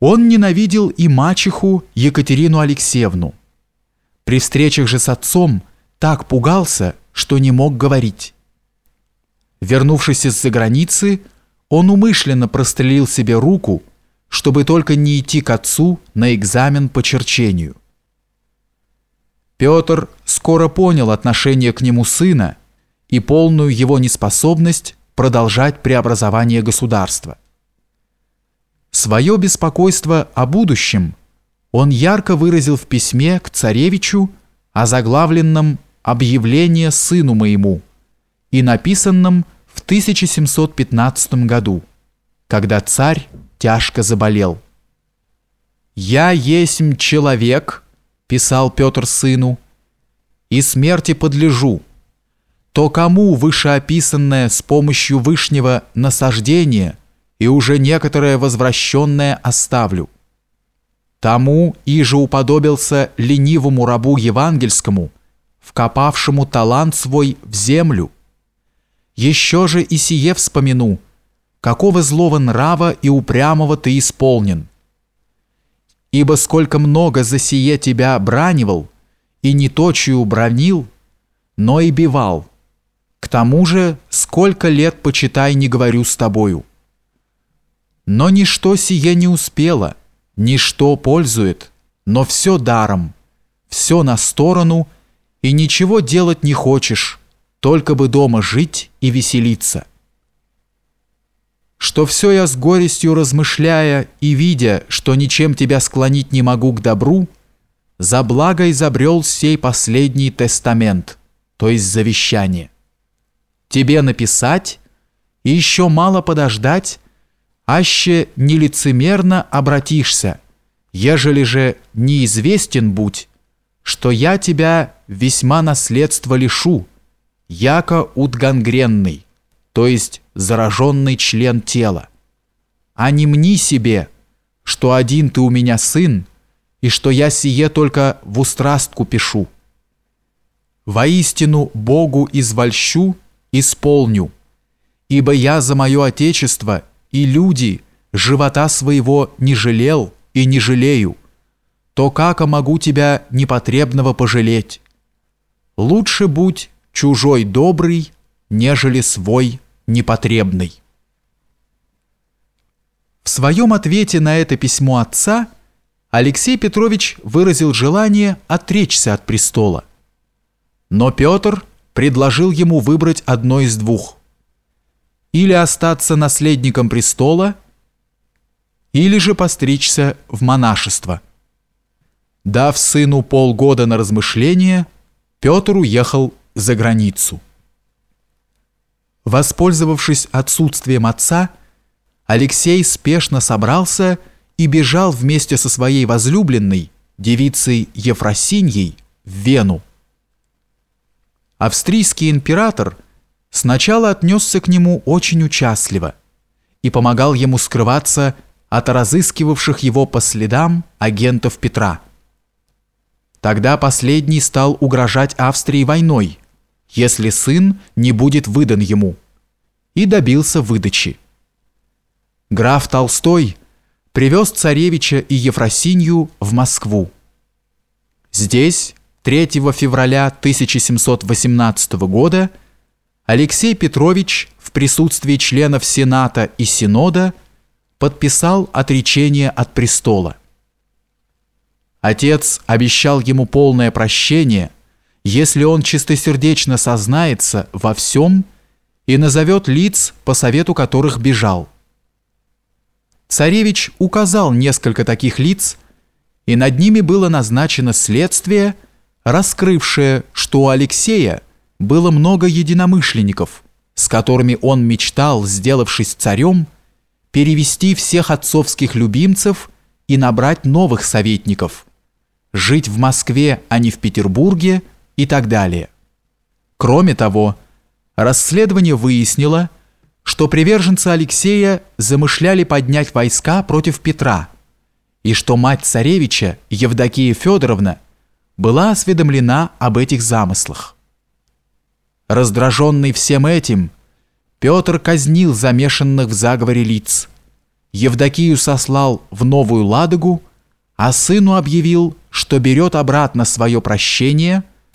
Он ненавидел и мачеху Екатерину Алексеевну. При встречах же с отцом так пугался, что не мог говорить. Вернувшись из-за границы, он умышленно прострелил себе руку, чтобы только не идти к отцу на экзамен по черчению. Петр скоро понял отношение к нему сына и полную его неспособность продолжать преобразование государства. Свое беспокойство о будущем он ярко выразил в письме к царевичу, озаглавленном «Объявление сыну моему» и написанном в 1715 году, когда царь тяжко заболел. «Я есмь человек», — писал Петр сыну, — «и смерти подлежу. То кому вышеописанное с помощью вышнего насаждения — и уже некоторое возвращенное оставлю. Тому иже уподобился ленивому рабу евангельскому, вкопавшему талант свой в землю. Еще же и сие вспомину, какого злого нрава и упрямого ты исполнен. Ибо сколько много за сие тебя бранивал, и не точию бронил, но и бивал. К тому же, сколько лет, почитай, не говорю с тобою. Но ничто сие не успело, ничто пользует, но все даром, все на сторону, и ничего делать не хочешь, только бы дома жить и веселиться. Что все я с горестью размышляя и видя, что ничем тебя склонить не могу к добру, за благо изобрел сей последний тестамент, то есть завещание. Тебе написать и еще мало подождать, аще нелицемерно обратишься, ежели же неизвестен будь, что я тебя весьма наследство лишу, яко удгангренный, то есть зараженный член тела. А не мни себе, что один ты у меня сын, и что я сие только в устрастку пишу. Воистину Богу извольщу, исполню, ибо я за мое Отечество и люди живота своего не жалел и не жалею, то как могу тебя непотребного пожалеть? Лучше будь чужой добрый, нежели свой непотребный. В своем ответе на это письмо отца Алексей Петрович выразил желание отречься от престола. Но Петр предложил ему выбрать одно из двух или остаться наследником престола, или же постричься в монашество. Дав сыну полгода на размышление, Петр уехал за границу. Воспользовавшись отсутствием отца, Алексей спешно собрался и бежал вместе со своей возлюбленной, девицей Ефросиньей, в Вену. Австрийский император – сначала отнесся к нему очень участливо и помогал ему скрываться от разыскивавших его по следам агентов Петра. Тогда последний стал угрожать Австрии войной, если сын не будет выдан ему, и добился выдачи. Граф Толстой привез царевича и Ефросинью в Москву. Здесь 3 февраля 1718 года Алексей Петрович в присутствии членов Сената и Синода подписал отречение от престола. Отец обещал ему полное прощение, если он чистосердечно сознается во всем и назовет лиц, по совету которых бежал. Царевич указал несколько таких лиц, и над ними было назначено следствие, раскрывшее, что у Алексея было много единомышленников, с которыми он мечтал, сделавшись царем, перевести всех отцовских любимцев и набрать новых советников, жить в Москве, а не в Петербурге и так далее. Кроме того, расследование выяснило, что приверженцы Алексея замышляли поднять войска против Петра, и что мать царевича, Евдокия Федоровна, была осведомлена об этих замыслах. Раздраженный всем этим, Петр казнил замешанных в заговоре лиц. Евдокию сослал в Новую Ладогу, а сыну объявил, что берет обратно свое прощение –